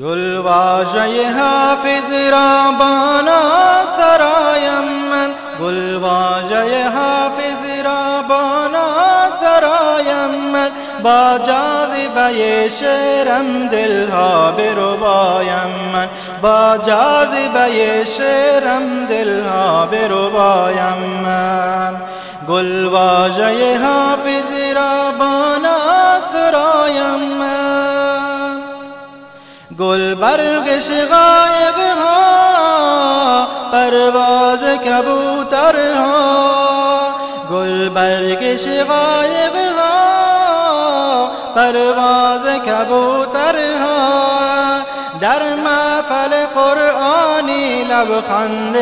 گل واژه حافظ را بانا سرایم من گل واژه حافظ را بانا سرایم من با جاذبه شعرم دلها بربایم من با جاذبه شعرم دلها بربایم من گل واژه حافظ را بانا गुलबर्ग गायब हो परवाज कबूतर हो। गुलबर्ग गायब हो परवाज कबूतर हो। در محفل قرآنی لبخند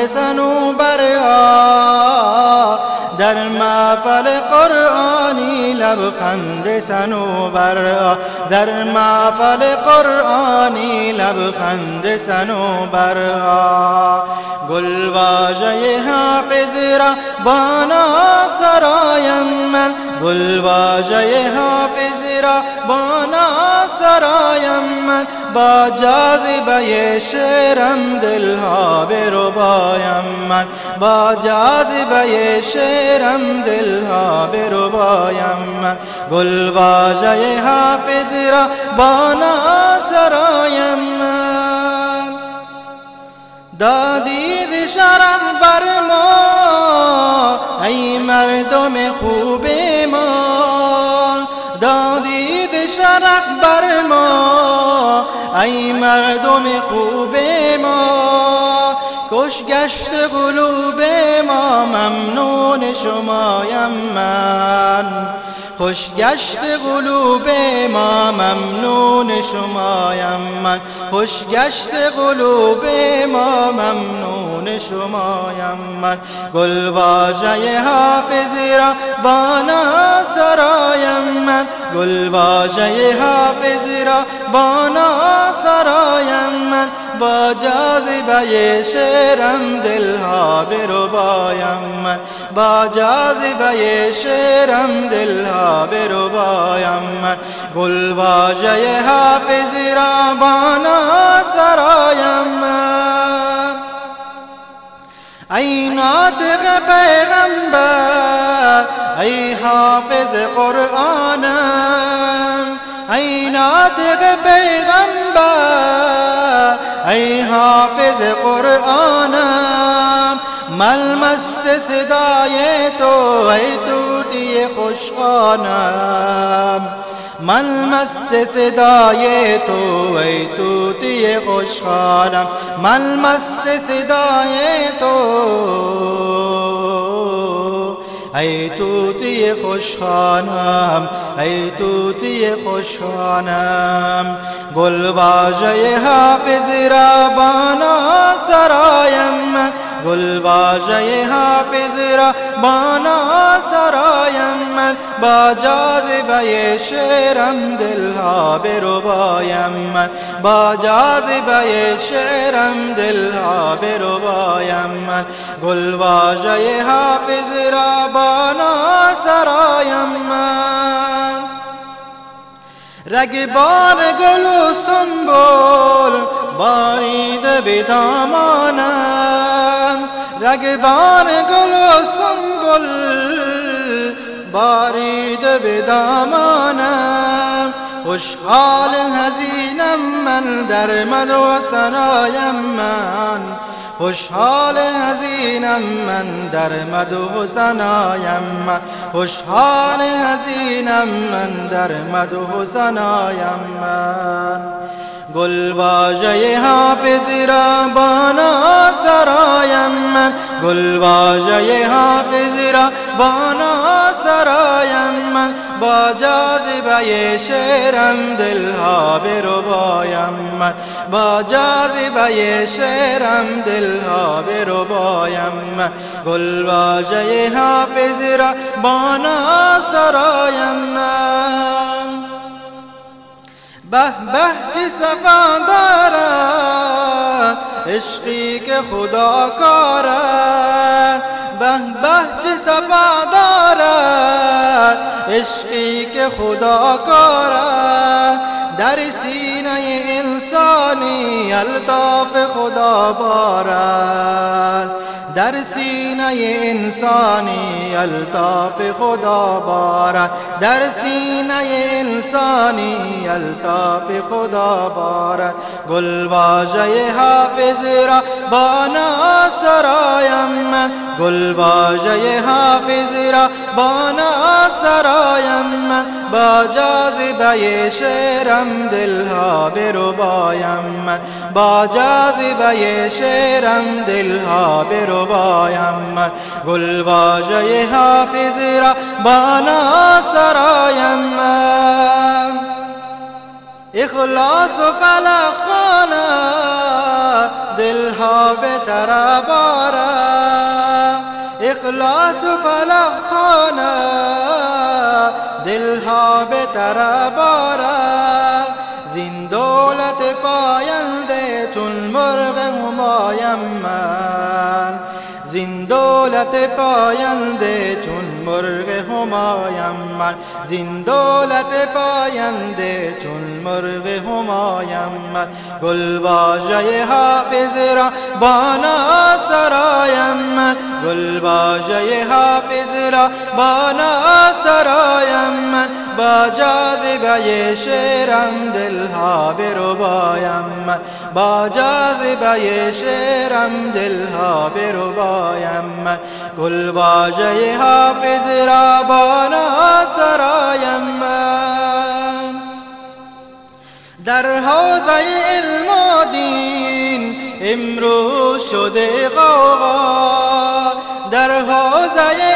ها در محفل قرآنی لبخند سنوبر در محفل قرآنی لبخند سنوبر گل واژه حافظ را بانا سرایم من. گل واژه حافظ را بانا سرایم من با جاذبه شعرم دلها بربایم من. با جاذبه شعرم دلها بربایم من. گل واژه حافظ را بانا سرایم من. دادید شرم فرما ای مردم خوب ما کش گشت قلوب ما ممنون شمایم من. خوش گشت قلوب ما ممنون شمایم من. خوش گشت قلوب ما ممنون شمایم من. گل واژه حافظ را بانا سرایم من. گل واژه حافظ را بانا سرایم من. با جاذبه شعرم دلها بربایم من. با جاذبه شعرم دلها بربایم من. گل واژه حافظ را بانا سرایم من. ای ناطق پیغمبر ای حافظ قرآنم ای ناطق پیغمبر ای حافظ قرآنم مل مست صدای تو ای توتی خوشخانم من مست صدای تو ای توتی خوشخانم من مست صدای تو. ای توتی خوشخانم ای توتی خوشخانم گل واژه حافظ را بانا سرایم گل واژه حافظ را بانا سرایم من با جاذبه شعرم دلها بربایم من. با جاذبه شعرم دلها بربایم من. گل واژه حافظ را بانا سرایم من. رگبار گل و سنبول بارید به دامانم رگبار گل و سنبول بارید به دامانم. خوشحال هزینم من در مد و سنایم من. خوشحال هزینم من در مد و سنایم من. خوشحال هزینم من در مد و سنایم من. گل واژه حافظ را بانا سرایم من گل واژه حافظ را بانا سرایم من با جاذبه شعرم دلها بربایم من با جاذبه شعرم دلها بربایم من گل واژه حافظ را بانا سرایم من به به چه صفا دارد عشقی که خدا کارد به به چه صفا دارد عشقی که خدا کارد در سینه انسانی الطاف خدا بارد در سینه انسانی الطاف خدا بارد. در سینه انسانی الطاف خدا بارد. گل واژه حافظ را با ناسرایم گل واژه حافظ را با ناسرایم با جاذبه شعرم دلها بربایم با جاذبه شعرم دلها بربایم گل واژه حافظ را با ناسرایم اخلاص و فلخانه دلها به ترباره اخلاص و فلخانه دلها به ترباره زین دولت پاینده چون مرغ همایم من دولت پاینده چون مرغ همایم من زین دولت پاینده چون مرغ همایم من گل واژه حافظ را بانا سرایم من گل واژه حافظ را بانا سرایم من با جاذبه شعرم دلها بربایم من. با جاذبه شعرم دلها بربایم من. گل واژه حافظ را بانا سرایم من. در حوزه علم و دین امروز شده غوغا. در حوزه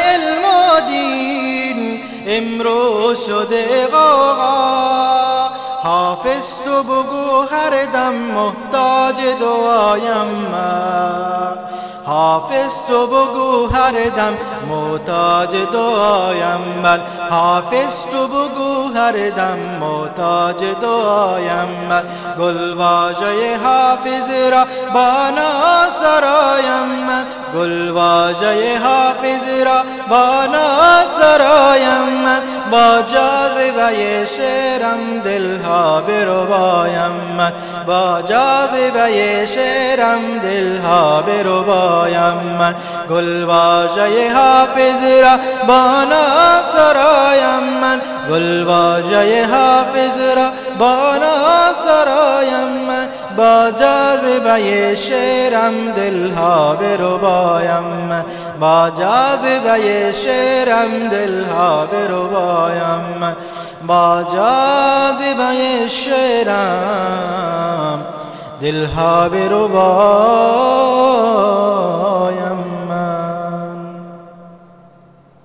امروز شده غوغا. حافظ تو بگو هر دم محتاج دعایم من. حافظ تو بگو هر دم محتاج دعایم من حافظ تو بگو هر دم محتاج دعایم من گل واژه حافظ را با ناسرایم من گل واژه حافظ را با ناسرایم من با جاذبه شعرم دلها بربایم من با جاذبه شعرم دلها بربایم من گل واژه حافظ را با ناسرایم من گل واژه حافظ را با ناسرایم من با جاذبه شعرم دلها بربایم من با جاذبه شعرم دلها بربایم من با جاذبه شعرم دلها بربایم